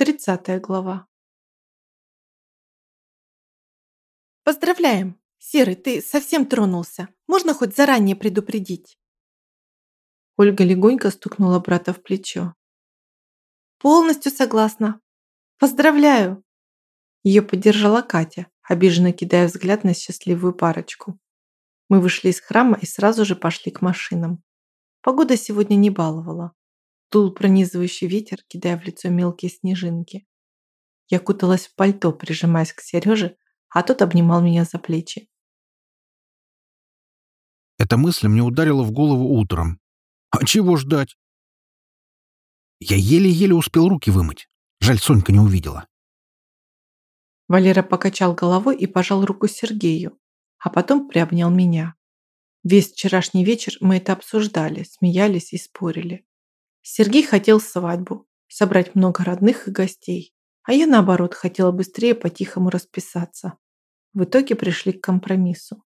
Тридцатая глава. Поздравляем! Серый, ты совсем тронулся. Можно хоть заранее предупредить? Ольга легонько стукнула брата в плечо. Полностью согласна. Поздравляю! Ее поддержала Катя, обиженно кидая взгляд на счастливую парочку. Мы вышли из храма и сразу же пошли к машинам. Погода сегодня не баловала. Тул пронизывающий ветер, кидая в лицо мелкие снежинки. Я куталась в пальто, прижимаясь к Сереже, а тот обнимал меня за плечи. Эта мысль мне ударила в голову утром. А чего ждать? Я еле-еле успел руки вымыть. Жаль, Сонька не увидела. Валера покачал головой и пожал руку Сергею, а потом приобнял меня. Весь вчерашний вечер мы это обсуждали, смеялись и спорили. Сергей хотел свадьбу, собрать много родных и гостей, а я, наоборот, хотела быстрее по-тихому расписаться. В итоге пришли к компромиссу.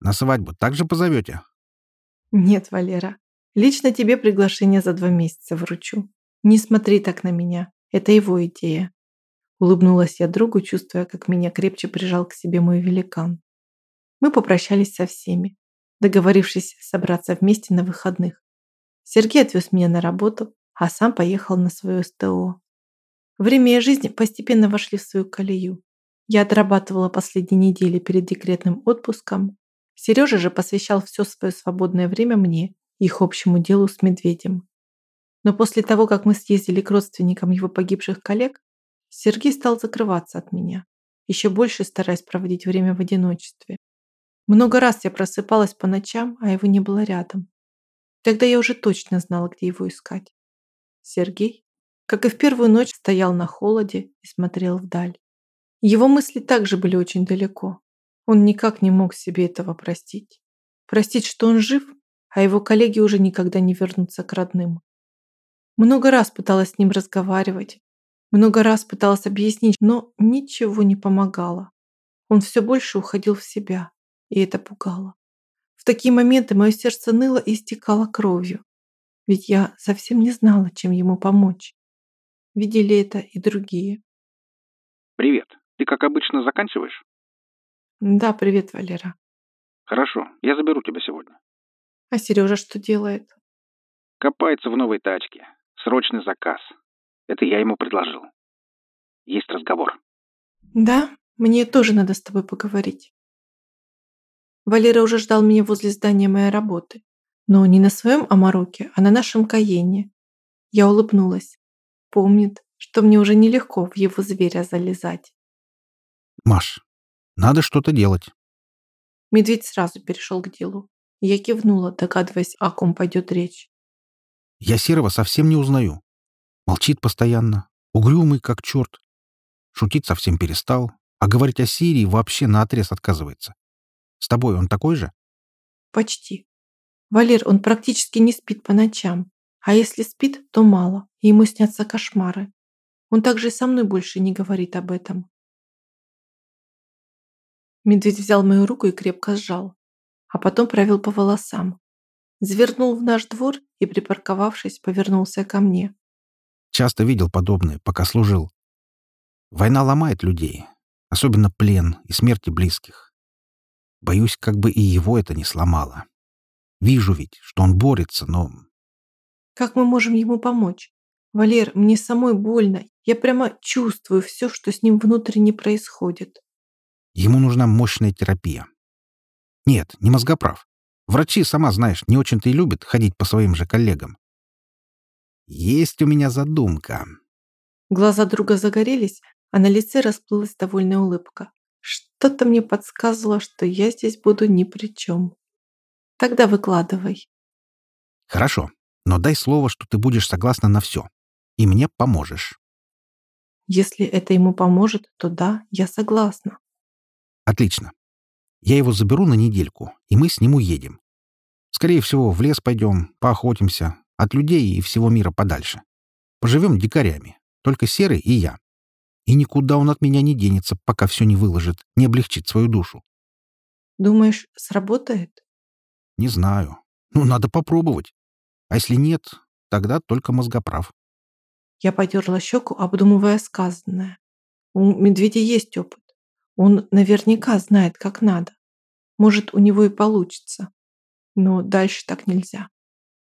«На свадьбу также позовете?» «Нет, Валера. Лично тебе приглашение за два месяца вручу. Не смотри так на меня. Это его идея». Улыбнулась я другу, чувствуя, как меня крепче прижал к себе мой великан. Мы попрощались со всеми, договорившись собраться вместе на выходных. Сергей отвез меня на работу, а сам поехал на свое СТО. Время и жизнь постепенно вошли в свою колею. Я отрабатывала последние недели перед декретным отпуском. Сережа же посвящал все свое свободное время мне и их общему делу с медведем. Но после того, как мы съездили к родственникам его погибших коллег, Сергей стал закрываться от меня, еще больше стараясь проводить время в одиночестве. Много раз я просыпалась по ночам, а его не было рядом. Тогда я уже точно знала, где его искать. Сергей, как и в первую ночь, стоял на холоде и смотрел вдаль. Его мысли также были очень далеко. Он никак не мог себе этого простить. Простить, что он жив, а его коллеги уже никогда не вернутся к родным. Много раз пыталась с ним разговаривать, много раз пыталась объяснить, но ничего не помогало. Он все больше уходил в себя, и это пугало такие моменты мое сердце ныло и истекало кровью. Ведь я совсем не знала, чем ему помочь. Видели это и другие. «Привет. Ты, как обычно, заканчиваешь?» «Да, привет, Валера». «Хорошо. Я заберу тебя сегодня». «А Сережа что делает?» «Копается в новой тачке. Срочный заказ. Это я ему предложил. Есть разговор». «Да, мне тоже надо с тобой поговорить». Валера уже ждал меня возле здания моей работы. Но не на своем Амароке, а на нашем Каене. Я улыбнулась. Помнит, что мне уже нелегко в его зверя залезать. «Маш, надо что-то делать». Медведь сразу перешел к делу. Я кивнула, догадываясь, о ком пойдет речь. «Я Серого совсем не узнаю. Молчит постоянно, угрюмый, как черт. Шутить совсем перестал, а говорить о Сирии вообще наотрез отказывается. С тобой он такой же? Почти. Валер, он практически не спит по ночам. А если спит, то мало, и ему снятся кошмары. Он также и со мной больше не говорит об этом. Медведь взял мою руку и крепко сжал, а потом провел по волосам. Завернул в наш двор и, припарковавшись, повернулся ко мне. Часто видел подобное, пока служил. Война ломает людей, особенно плен и смерти близких. Боюсь, как бы и его это не сломало. Вижу ведь, что он борется, но... Как мы можем ему помочь? Валер, мне самой больно. Я прямо чувствую все, что с ним внутренне происходит. Ему нужна мощная терапия. Нет, не мозгоправ. Врачи, сама знаешь, не очень-то и любят ходить по своим же коллегам. Есть у меня задумка. Глаза друга загорелись, а на лице расплылась довольная улыбка. Что-то мне подсказывало, что я здесь буду ни при чем. Тогда выкладывай. Хорошо, но дай слово, что ты будешь согласна на все. И мне поможешь. Если это ему поможет, то да, я согласна. Отлично. Я его заберу на недельку, и мы с ним уедем. Скорее всего, в лес пойдем, поохотимся, от людей и всего мира подальше. Поживем дикарями, только Серый и я. И никуда он от меня не денется, пока все не выложит, не облегчит свою душу. Думаешь, сработает? Не знаю. Ну, надо попробовать. А если нет, тогда только мозгоправ. Я потерла щеку, обдумывая сказанное. У медведя есть опыт. Он наверняка знает, как надо. Может, у него и получится. Но дальше так нельзя.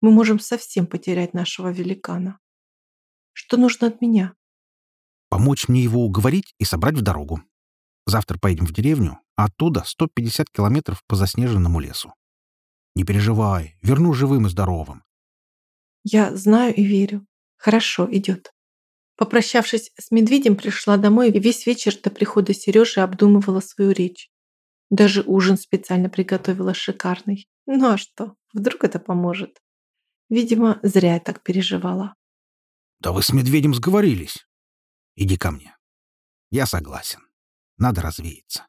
Мы можем совсем потерять нашего великана. Что нужно от меня? Помочь мне его уговорить и собрать в дорогу. Завтра поедем в деревню, а оттуда 150 километров по заснеженному лесу. Не переживай, верну живым и здоровым. Я знаю и верю. Хорошо, идет. Попрощавшись с медведем, пришла домой и весь вечер до прихода Сережи обдумывала свою речь. Даже ужин специально приготовила шикарный. Ну а что, вдруг это поможет? Видимо, зря я так переживала. Да вы с медведем сговорились. Иди ко мне. Я согласен. Надо развеяться.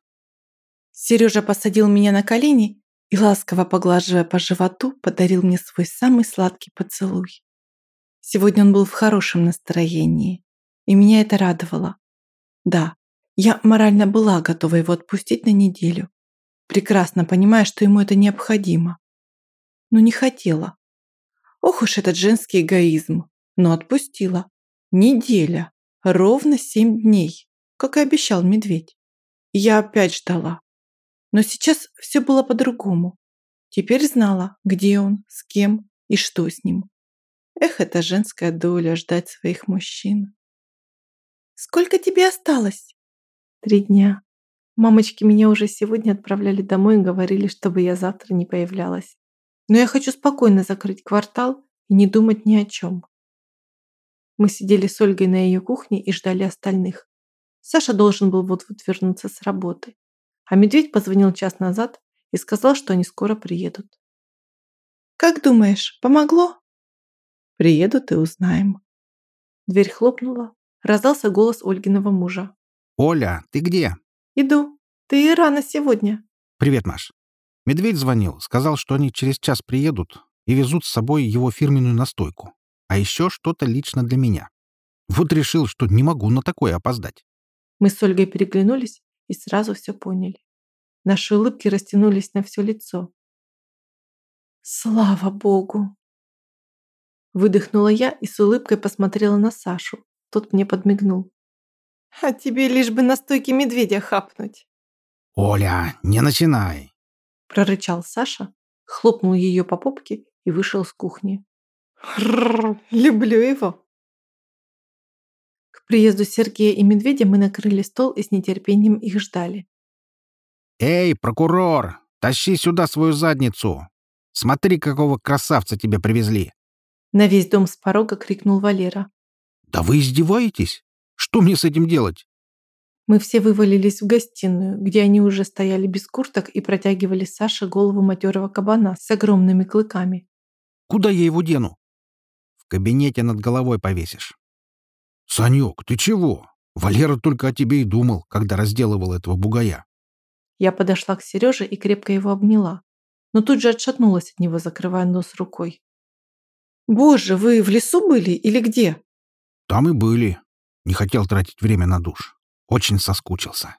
Сережа посадил меня на колени и, ласково поглаживая по животу, подарил мне свой самый сладкий поцелуй. Сегодня он был в хорошем настроении, и меня это радовало. Да, я морально была готова его отпустить на неделю, прекрасно понимая, что ему это необходимо. Но не хотела. Ох уж этот женский эгоизм. Но отпустила. Неделя. Ровно семь дней, как и обещал медведь. Я опять ждала. Но сейчас все было по-другому. Теперь знала, где он, с кем и что с ним. Эх, это женская доля ждать своих мужчин. «Сколько тебе осталось?» «Три дня. Мамочки меня уже сегодня отправляли домой и говорили, чтобы я завтра не появлялась. Но я хочу спокойно закрыть квартал и не думать ни о чем». Мы сидели с Ольгой на ее кухне и ждали остальных. Саша должен был вот-вот вернуться с работы. А медведь позвонил час назад и сказал, что они скоро приедут. «Как думаешь, помогло?» Приедут и узнаем. Дверь хлопнула. Раздался голос Ольгиного мужа. «Оля, ты где?» «Иду. Ты рано сегодня». «Привет, Маш. Медведь звонил, сказал, что они через час приедут и везут с собой его фирменную настойку. А еще что-то лично для меня. Вот решил, что не могу на такое опоздать». Мы с Ольгой переглянулись и сразу все поняли. Наши улыбки растянулись на все лицо. «Слава Богу!» Выдохнула я и с улыбкой посмотрела на Сашу. Тот мне подмигнул. «А тебе лишь бы на стойке медведя хапнуть». «Оля, не начинай!» Прорычал Саша, хлопнул ее по попке и вышел с кухни. Рррр, люблю его. К приезду Сергея и Медведя мы накрыли стол и с нетерпением их ждали. «Эй, прокурор, тащи сюда свою задницу! Смотри, какого красавца тебе привезли!» На весь дом с порога крикнул Валера. «Да вы издеваетесь? Что мне с этим делать?» Мы все вывалились в гостиную, где они уже стояли без курток и протягивали Саше голову матерого кабана с огромными клыками. «Куда я его дену?» «В кабинете над головой повесишь». «Санек, ты чего? Валера только о тебе и думал, когда разделывал этого бугая». Я подошла к Сереже и крепко его обняла, но тут же отшатнулась от него, закрывая нос рукой. «Боже, вы в лесу были или где?» «Там и были. Не хотел тратить время на душ. Очень соскучился».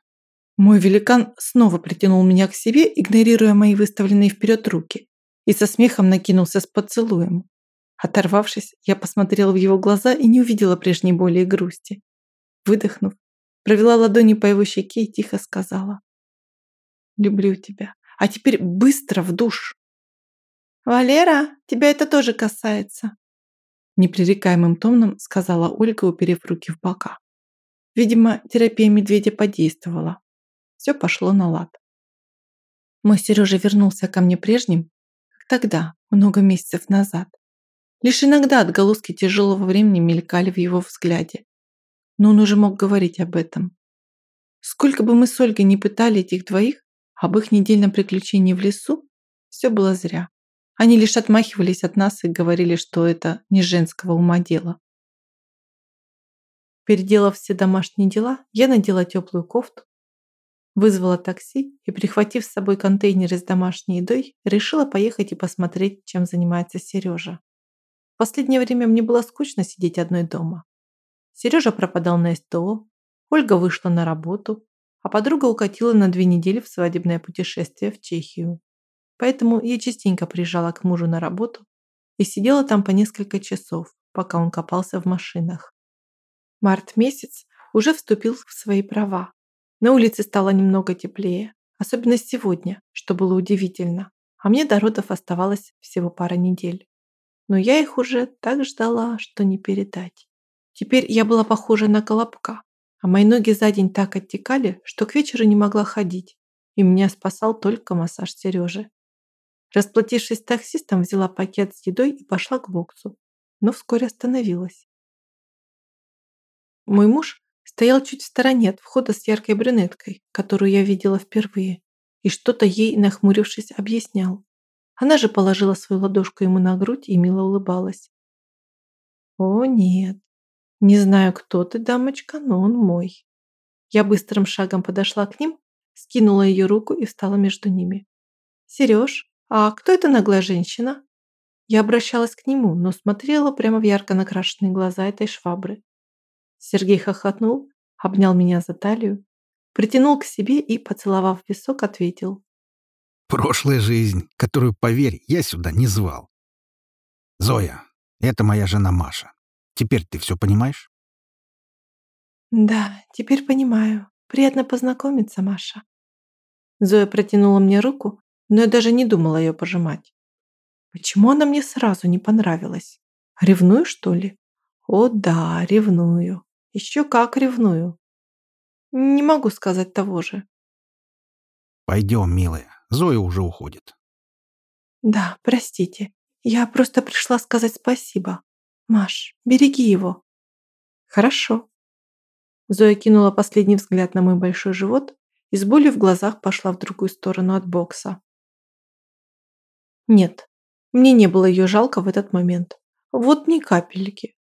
Мой великан снова притянул меня к себе, игнорируя мои выставленные вперед руки, и со смехом накинулся с поцелуем. Оторвавшись, я посмотрела в его глаза и не увидела прежней боли и грусти. Выдохнув, провела ладони по его щеке и тихо сказала. «Люблю тебя. А теперь быстро в душ!» «Валера, тебя это тоже касается», непререкаемым тоном сказала Ольга, уперев руки в бока. Видимо, терапия медведя подействовала. Все пошло на лад. Мой Сережа вернулся ко мне прежним, как тогда, много месяцев назад. Лишь иногда отголоски тяжелого времени мелькали в его взгляде. Но он уже мог говорить об этом. Сколько бы мы с Ольгой не пытали этих двоих, об их недельном приключении в лесу, все было зря. Они лишь отмахивались от нас и говорили, что это не женского ума дело. Переделав все домашние дела, я надела теплую кофту, вызвала такси и, прихватив с собой контейнеры с домашней едой, решила поехать и посмотреть, чем занимается Сережа. В последнее время мне было скучно сидеть одной дома. Сережа пропадал на СТО, Ольга вышла на работу, а подруга укатила на две недели в свадебное путешествие в Чехию. Поэтому я частенько приезжала к мужу на работу и сидела там по несколько часов, пока он копался в машинах. Март месяц уже вступил в свои права. На улице стало немного теплее, особенно сегодня, что было удивительно. А мне до родов оставалось всего пара недель. Но я их уже так ждала, что не передать. Теперь я была похожа на колобка, а мои ноги за день так оттекали, что к вечеру не могла ходить, и меня спасал только массаж Сережи. Расплатившись с таксистом, взяла пакет с едой и пошла к боксу, но вскоре остановилась. Мой муж стоял чуть в стороне от входа с яркой брюнеткой, которую я видела впервые, и что-то ей, нахмурившись, объяснял. Она же положила свою ладошку ему на грудь и мило улыбалась. «О, нет, не знаю, кто ты, дамочка, но он мой». Я быстрым шагом подошла к ним, скинула ее руку и встала между ними. «Сереж, а кто эта наглая женщина?» Я обращалась к нему, но смотрела прямо в ярко накрашенные глаза этой швабры. Сергей хохотнул, обнял меня за талию, притянул к себе и, поцеловав висок, ответил. «Прошлая жизнь, которую, поверь, я сюда не звал. Зоя, это моя жена Маша. Теперь ты все понимаешь?» «Да, теперь понимаю. Приятно познакомиться, Маша». Зоя протянула мне руку, но я даже не думала ее пожимать. Почему она мне сразу не понравилась? Ревную, что ли? О да, ревную. Еще как ревную. Не могу сказать того же. Пойдем, милая. Зоя уже уходит. Да, простите. Я просто пришла сказать спасибо. Маш, береги его. Хорошо. Зоя кинула последний взгляд на мой большой живот и с болью в глазах пошла в другую сторону от бокса. Нет, мне не было ее жалко в этот момент. Вот ни капельки.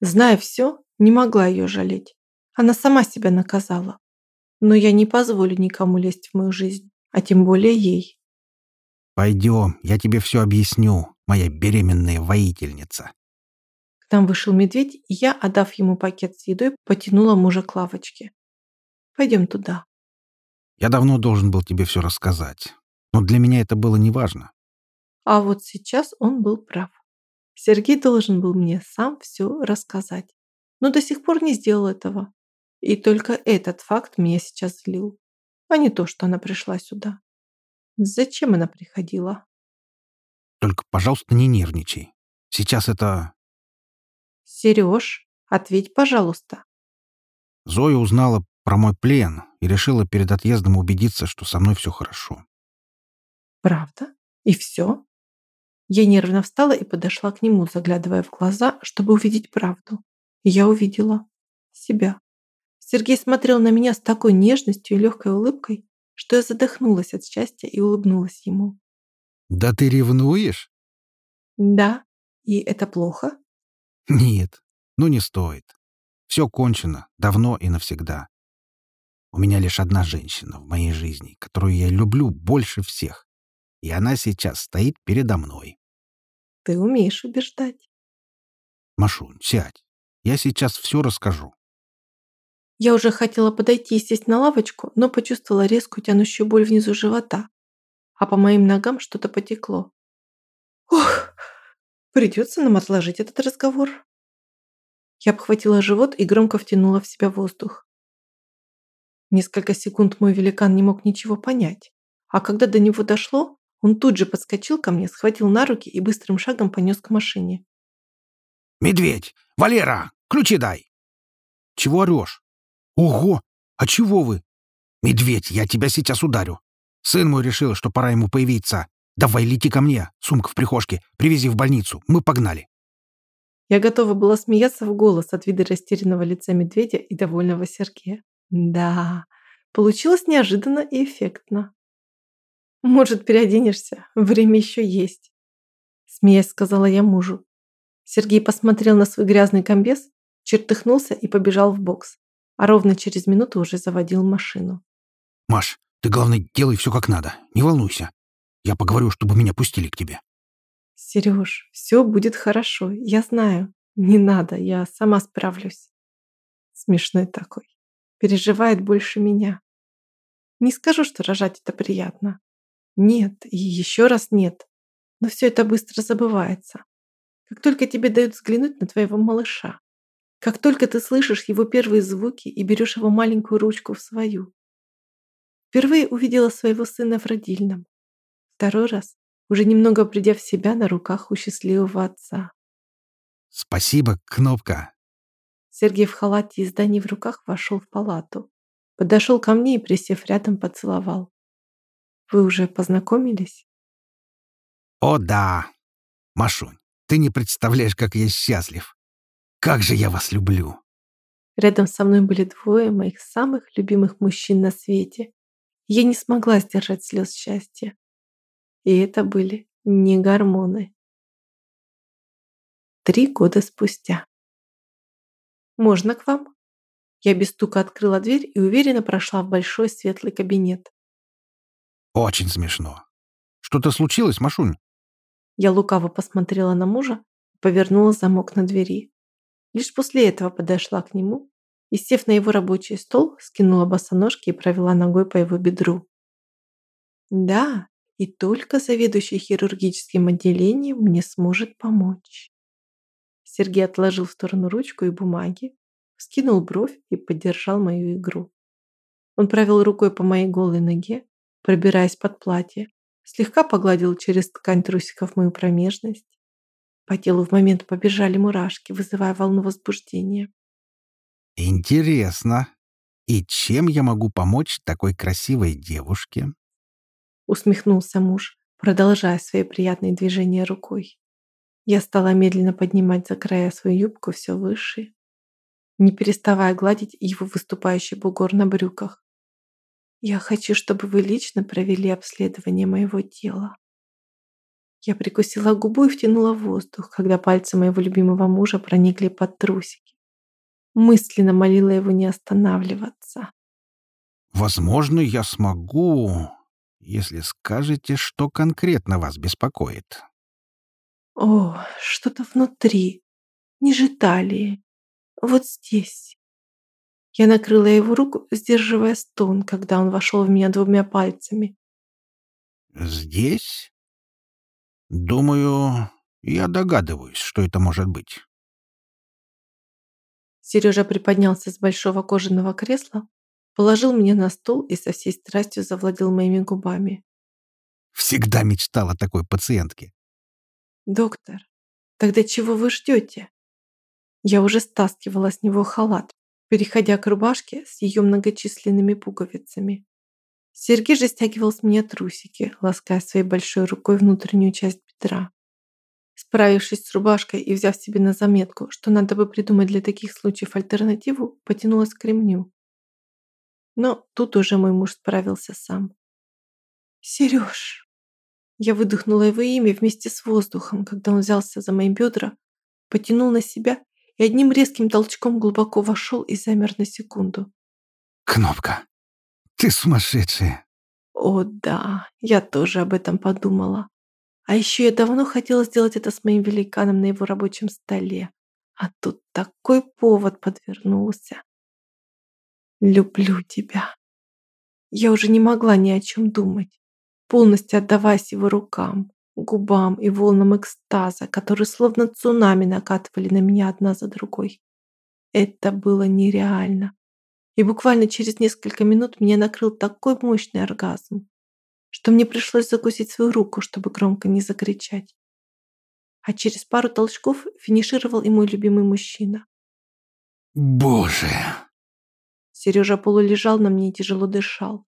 Зная все, не могла ее жалеть. Она сама себя наказала. Но я не позволю никому лезть в мою жизнь, а тем более ей. Пойдем, я тебе все объясню, моя беременная воительница. К нам вышел медведь, и я, отдав ему пакет с едой, потянула мужа к лавочке. Пойдем туда. Я давно должен был тебе все рассказать, но для меня это было неважно. А вот сейчас он был прав. Сергей должен был мне сам все рассказать, но до сих пор не сделал этого. И только этот факт меня сейчас злил, а не то, что она пришла сюда. Зачем она приходила? Только, пожалуйста, не нервничай. Сейчас это... Сереж, ответь, пожалуйста. Зоя узнала про мой плен и решила перед отъездом убедиться, что со мной все хорошо. Правда? И все? Я нервно встала и подошла к нему, заглядывая в глаза, чтобы увидеть правду. И я увидела себя. Сергей смотрел на меня с такой нежностью и легкой улыбкой, что я задохнулась от счастья и улыбнулась ему. «Да ты ревнуешь?» «Да. И это плохо?» «Нет. Ну не стоит. Все кончено. Давно и навсегда. У меня лишь одна женщина в моей жизни, которую я люблю больше всех. И она сейчас стоит передо мной. Ты умеешь убеждать. Машунь, сядь. Я сейчас все расскажу. Я уже хотела подойти и сесть на лавочку, но почувствовала резкую тянущую боль внизу живота, а по моим ногам что-то потекло. Ох, придется нам отложить этот разговор. Я обхватила живот и громко втянула в себя воздух. Несколько секунд мой великан не мог ничего понять, а когда до него дошло, он тут же подскочил ко мне, схватил на руки и быстрым шагом понес к машине. «Медведь! Валера! Ключи дай!» «Чего орешь?» «Ого! А чего вы?» «Медведь, я тебя сейчас ударю. Сын мой решил, что пора ему появиться. Давай лети ко мне, сумка в прихожке, привези в больницу, мы погнали». Я готова была смеяться в голос от вида растерянного лица медведя и довольного Сергея. Да, получилось неожиданно и эффектно. Может, переоденешься? Время еще есть. Смеясь, сказала я мужу. Сергей посмотрел на свой грязный комбез, чертыхнулся и побежал в бокс. А ровно через минуту уже заводил машину. «Маш, ты, главное, делай все как надо. Не волнуйся. Я поговорю, чтобы меня пустили к тебе». «Сереж, все будет хорошо. Я знаю. Не надо, я сама справлюсь». Смешной такой. Переживает больше меня. Не скажу, что рожать это приятно. Нет, и еще раз нет. Но все это быстро забывается. Как только тебе дают взглянуть на твоего малыша. Как только ты слышишь его первые звуки и берешь его маленькую ручку в свою. Впервые увидела своего сына в родильном. Второй раз, уже немного придя в себя на руках у счастливого отца. Спасибо, Кнопка. Сергей в халате и здании в руках вошел в палату. Подошел ко мне и, присев рядом, поцеловал. Вы уже познакомились? О, да. Машунь, ты не представляешь, как я счастлив. Как же я вас люблю. Рядом со мной были двое моих самых любимых мужчин на свете. Я не смогла сдержать слез счастья. И это были не гормоны. Три года спустя. «Можно к вам?» Я без стука открыла дверь и уверенно прошла в большой светлый кабинет. Очень смешно. Что-то случилось, Машунь? Я лукаво посмотрела на мужа и повернула замок на двери. Лишь после этого подошла к нему и, сев на его рабочий стол, скинула босоножки и провела ногой по его бедру. Да, и только заведующий хирургическим отделением мне сможет помочь. Сергей отложил в сторону ручку и бумаги, скинул бровь и поддержал мою игру. Он провел рукой по моей голой ноге, пробираясь под платье, слегка погладил через ткань трусиков мою промежность. По телу в момент побежали мурашки, вызывая волну возбуждения. «Интересно. И чем я могу помочь такой красивой девушке?» Усмехнулся муж, продолжая свои приятные движения рукой. Я стала медленно поднимать за края свою юбку все выше, не переставая гладить его выступающий бугор на брюках. Я хочу, чтобы вы лично провели обследование моего тела. Я прикусила губу и втянула воздух, когда пальцы моего любимого мужа проникли под трусики. Мысленно молила его не останавливаться. «Возможно, я смогу, если скажете, что конкретно вас беспокоит». «О, что-то внутри, ниже талии, вот здесь». Я накрыла его руку, сдерживая стон, когда он вошел в меня двумя пальцами. «Здесь? Думаю, я догадываюсь, что это может быть». Сережа приподнялся с большого кожаного кресла, положил меня на стол и со всей страстью завладел моими губами. «Всегда мечтал о такой пациентке». «Доктор, тогда чего вы ждете?» Я уже стаскивала с него халат, переходя к рубашке с ее многочисленными пуговицами. Сергей же стягивал с меня трусики, лаская своей большой рукой внутреннюю часть бедра. Справившись с рубашкой и взяв себе на заметку, что надо бы придумать для таких случаев альтернативу, потянулась к ремню. Но тут уже мой муж справился сам. «Сереж!» Я выдохнула его имя вместе с воздухом, когда он взялся за мои бедра, потянул на себя и одним резким толчком глубоко вошел и замер на секунду. «Кнопка, ты сумасшедшая!» О да, я тоже об этом подумала. А еще я давно хотела сделать это с моим великаном на его рабочем столе. А тут такой повод подвернулся. Люблю тебя. Я уже не могла ни о чем думать, полностью отдаваясь его рукам губам и волнам экстаза, которые словно цунами накатывали на меня одна за другой. Это было нереально. И буквально через несколько минут меня накрыл такой мощный оргазм, что мне пришлось закусить свою руку, чтобы громко не закричать. А через пару толчков финишировал и мой любимый мужчина. «Боже!» Сережа полулежал на мне и тяжело дышал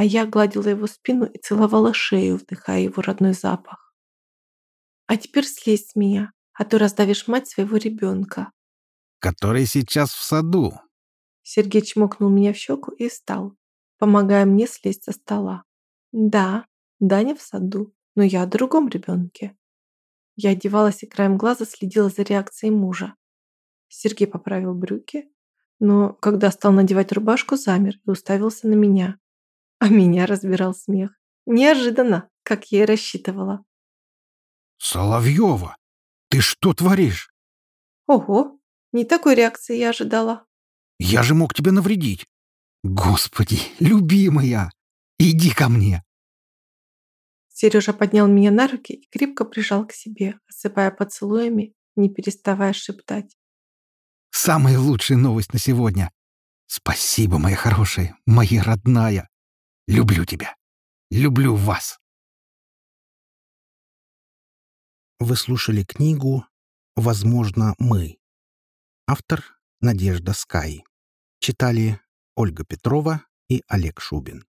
а я гладила его спину и целовала шею, вдыхая его родной запах. «А теперь слезь с меня, а то раздавишь мать своего ребенка». «Который сейчас в саду». Сергей чмокнул меня в щеку и встал, помогая мне слезть со стола. «Да, Даня в саду, но я о другом ребенке». Я одевалась и краем глаза следила за реакцией мужа. Сергей поправил брюки, но когда стал надевать рубашку, замер и уставился на меня. А меня разбирал смех. Неожиданно, как я и рассчитывала. «Соловьева, ты что творишь?» Ого, не такой реакции я ожидала. «Я же мог тебе навредить. Господи, любимая, иди ко мне!» Сережа поднял меня на руки и крепко прижал к себе, осыпая поцелуями, не переставая шептать. Самая лучшая новость на сегодня. Спасибо, моя хорошая, моя родная. Люблю тебя. Люблю вас. Вы слушали книгу «Возможно, мы». Автор Надежда Скай. Читали Ольга Петрова и Олег Шубин.